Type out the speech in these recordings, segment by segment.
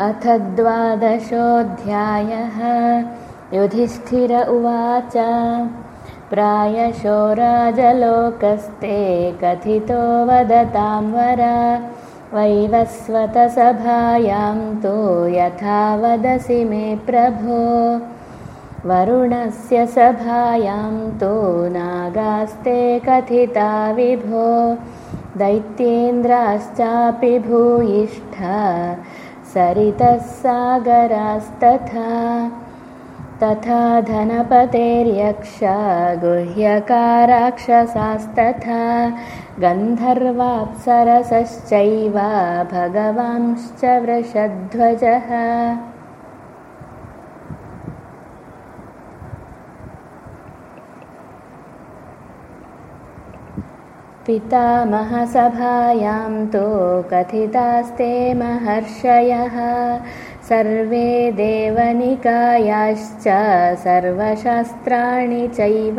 अथ द्वादशोऽध्यायः। युधिष्ठिर उवाच। प्रायशो राजलोकस्ते कथितो वदतां वर। वैवस्वतसभायां तु यथा वदसि मे प्रभो। वरुणस्य सभायां तु नागास्ते कथिता विभो। दैत्येन्द्राश्चापि भूयिष्ठ सरितः सागरास्तथा तथा धनपतेर्यक्षा गुह्यकाराक्षसास्तथा। गन्धर्वाप्सरसश्चैव भगवांश्च वृषध्वजः पितामहसभायां तु कथितास्ते महर्षयः। सर्वे देवनिकायाश्च सर्वशास्त्राणि चैव।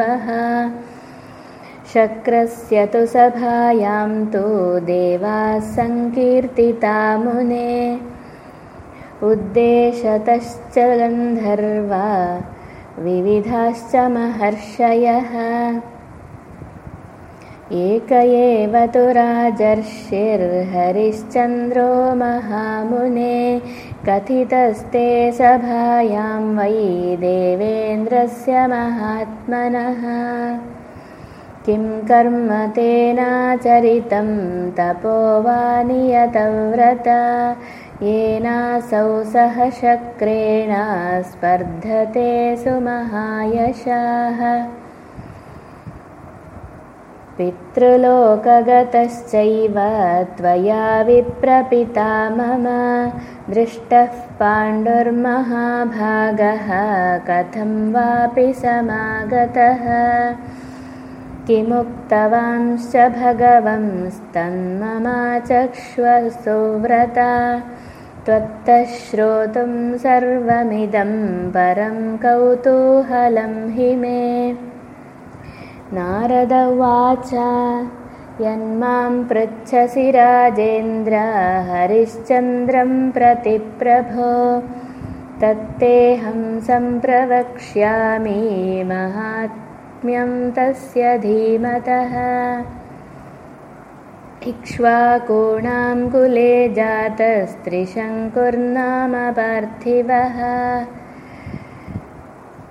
शक्रस्य तु सभायां तु देवाः सङ्कीर्तिता मुने उद्देशतश्च गन्धर्वा विविधाश्च महर्षयः एक एव तु राजर्षिर्हरिश्चन्द्रो महामुने कथितस्ते सभायां वै देवेन्द्रस्य महात्मनः। किं कर्म तेनाचरितं तपो वा नियतव्रत येनासौ सह शक्रेण स्पर्धते सुमहायशाः पितृलोकगतश्चैव त्वया विप्रपिता मम दृष्टः पाण्डुर्महाभागः कथं वापि समागतः? किमुक्तवांश्च भगवंस्तन्ममाचक्ष्वसुव्रता त्वत्तः श्रोतुं सर्वमिदं परं कौतूहलं हि मे नारद उवाच। यन्मां पृच्छसि राजेन्द्र हरिश्चन्द्रं प्रति प्रभो तत्तेऽहं सम्प्रवक्ष्यामि महात्म्यं तस्य धीमतः। इक्ष्वाकूणां कुले जातस्त्रिशङ्कुर्नाम पार्थिवः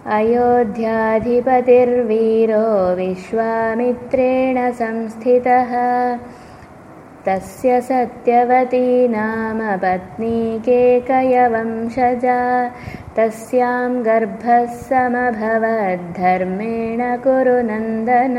अयोध्याधिपतिर्वीरो विश्वामित्रेण संस्थितः। तस्य सत्यवती नाम पत्नीकेकयवंशजा तस्यां गर्भः समभवद्धर्मेण कुरु नन्दन